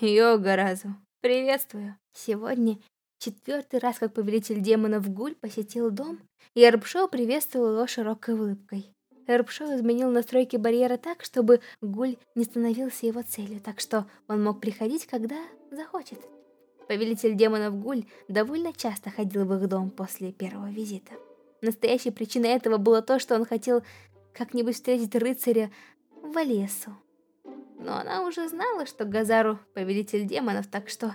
Йогаразу, приветствую. Сегодня четвертый раз, как повелитель демонов Гуль посетил дом, и Эрбшоу приветствовал его широкой улыбкой. Эрбшоу изменил настройки барьера так, чтобы Гуль не становился его целью, так что он мог приходить, когда захочет. Повелитель демонов Гуль довольно часто ходил в их дом после первого визита. Настоящей причиной этого было то, что он хотел как-нибудь встретить рыцаря в Алесу но она уже знала, что Газару повелитель демонов, так что...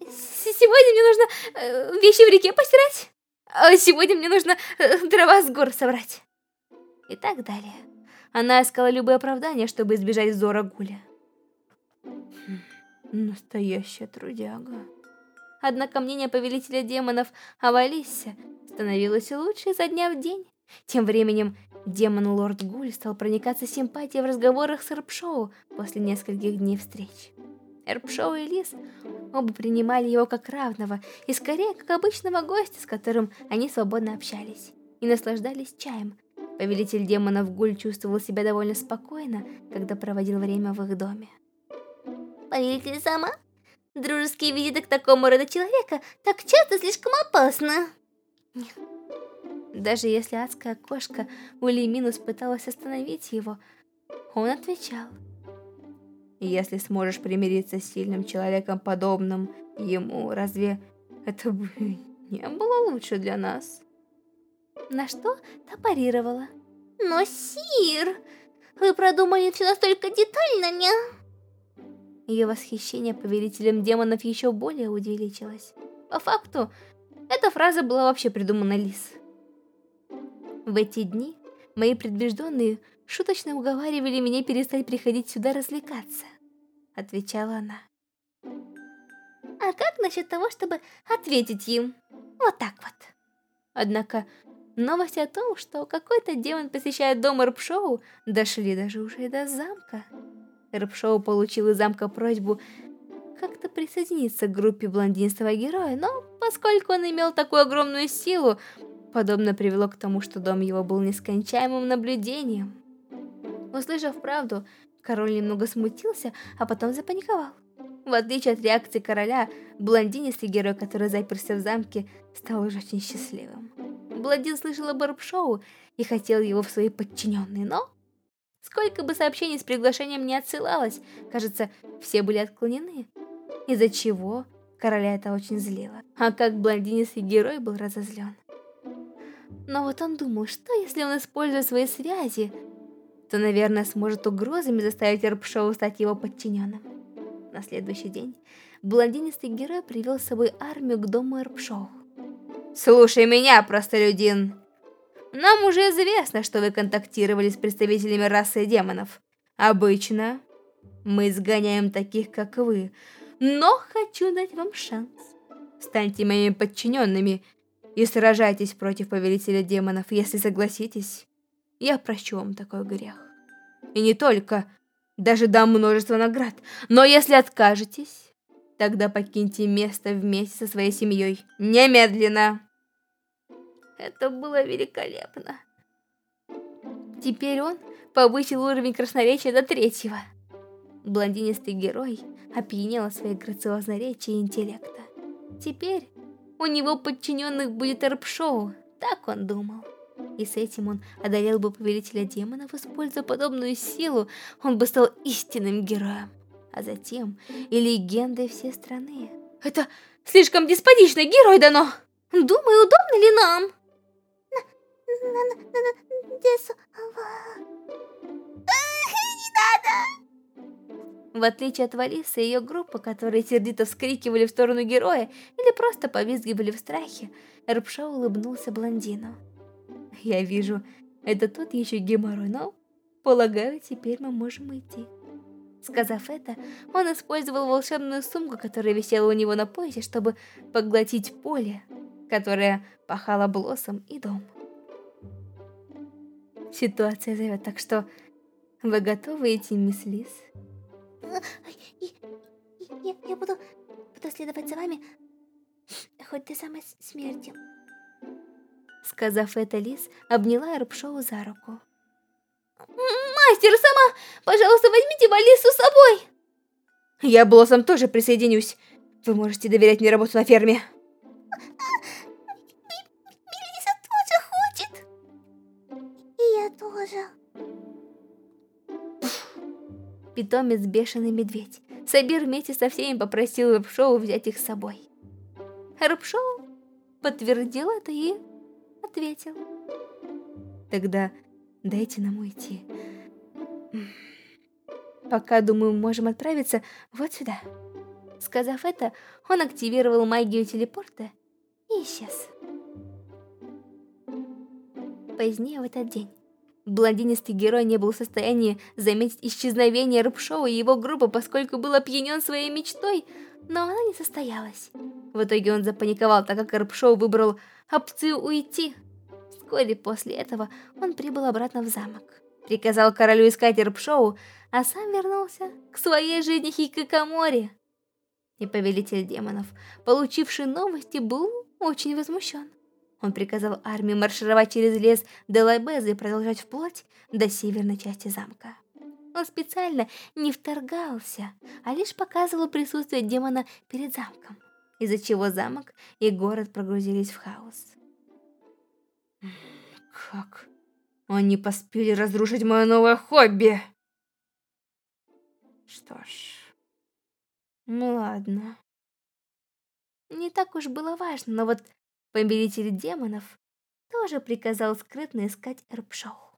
Сегодня мне нужно э, вещи в реке постирать, а сегодня мне нужно э, дрова с гор собрать. И так далее. Она искала любые оправдания, чтобы избежать взора Гуля. Хм, настоящая трудяга. Однако мнение повелителя демонов о Валисе становилось лучше изо дня в день. Тем временем Демон Лорд Гуль стал проникаться симпатией в разговорах с Эрпшоу после нескольких дней встреч. Эрпшоу и Лис оба принимали его как равного и скорее как обычного гостя, с которым они свободно общались и наслаждались чаем. Повелитель демонов Гуль чувствовал себя довольно спокойно, когда проводил время в их доме. Повелитель сама? Дружеские визиты к такому роду человека так часто слишком опасно. Даже если адская кошка Ули Минус пыталась остановить его, он отвечал. Если сможешь примириться с сильным человеком, подобным ему, разве это бы не было лучше для нас? На что та парировала. Но, Сир, вы продумали все настолько детально, не? Ее восхищение повелителем демонов еще более увеличилось. По факту, эта фраза была вообще придумана Лис. В эти дни мои предубежденные шуточно уговаривали меня перестать приходить сюда развлекаться. Отвечала она. А как насчет того, чтобы ответить им? Вот так вот. Однако новости о том, что какой-то демон посещает дом Рпшоу, дошли даже уже до замка. Рпшоу получил из замка просьбу как-то присоединиться к группе блондинистого героя, но поскольку он имел такую огромную силу, Подобно привело к тому, что дом его был нескончаемым наблюдением. Услышав правду, король немного смутился, а потом запаниковал. В отличие от реакции короля, блондинистый герой, который заперся в замке, стал уже очень счастливым. Блондин слышал об Эрбшоу и хотел его в свои подчиненные, но... Сколько бы сообщений с приглашением не отсылалось, кажется, все были отклонены. Из-за чего короля это очень злило. А как блондинистый герой был разозлен. Но вот он думал, что если он использует свои связи, то, наверное, сможет угрозами заставить Эрпшоу стать его подчиненным. На следующий день блондинистый герой привел с собой армию к дому Эрпшоу. «Слушай меня, простолюдин! Нам уже известно, что вы контактировали с представителями расы демонов. Обычно мы изгоняем таких, как вы, но хочу дать вам шанс. Станьте моими подчиненными и сражайтесь против повелителя демонов, если согласитесь. Я прощу вам такой грех. И не только, даже дам множество наград. Но если откажетесь, тогда покиньте место вместе со своей семьей. Немедленно! Это было великолепно. Теперь он повысил уровень красноречия до третьего. Блондинистый герой опьянел своей грациозной речи и интеллекта. Теперь у него подчиненных будет Эрпшоу, так он думал. И с этим он одолел бы повелителя демонов, используя подобную силу, он бы стал истинным героем. А затем и легендой всей страны. Это слишком деспотичный герой дано! Думаю, удобно ли нам? Не В отличие от Валисы и ее группы, которые сердито вскрикивали в сторону героя или просто повизгивали в страхе, Эрпшоу улыбнулся блондину. «Я вижу, это тот еще геморрой, но, полагаю, теперь мы можем идти». Сказав это, он использовал волшебную сумку, которая висела у него на поясе, чтобы поглотить поле, которое пахало Блоссом и дом. Ситуация зовет, так что вы готовы идти, мисс Лис? Я, я буду, буду следовать за вами, хоть до самой смерти. Сказав это, Лис обняла Эрпшоу за руку. Мастер, сама, пожалуйста, возьмите Валису с собой. Я Блоссом тоже присоединюсь. Вы можете доверять мне работу на ферме. Питомец Бешеный Медведь. Сабир вместе со всеми попросил Рыбшоу взять их с собой. Рыбшоу подтвердил это и ответил. Тогда дайте нам уйти. Пока, думаю, можем отправиться вот сюда. Сказав это, он активировал магию телепорта и исчез. Позднее в этот день блондинистый герой не был в состоянии заметить исчезновение Рыбшоу и его группы, поскольку был опьянен своей мечтой, но она не состоялась. В итоге он запаниковал, так как Рыбшоу выбрал опцию уйти. Вскоре после этого он прибыл обратно в замок. Приказал королю искать Рыбшоу, а сам вернулся к своей жизни Хикакамори. И повелитель демонов, получивший новости, был очень возмущен. Он приказал армии маршировать через лес Делайбеза и продолжать вплоть до северной части замка. Он специально не вторгался, а лишь показывал присутствие демона перед замком, из-за чего замок и город прогрузились в хаос. Как? Они поспели разрушить мое новое хобби. Что ж... Ну ладно. Не так уж было важно, но вот Повелитель демонов тоже приказал скрытно искать Эрпшоу.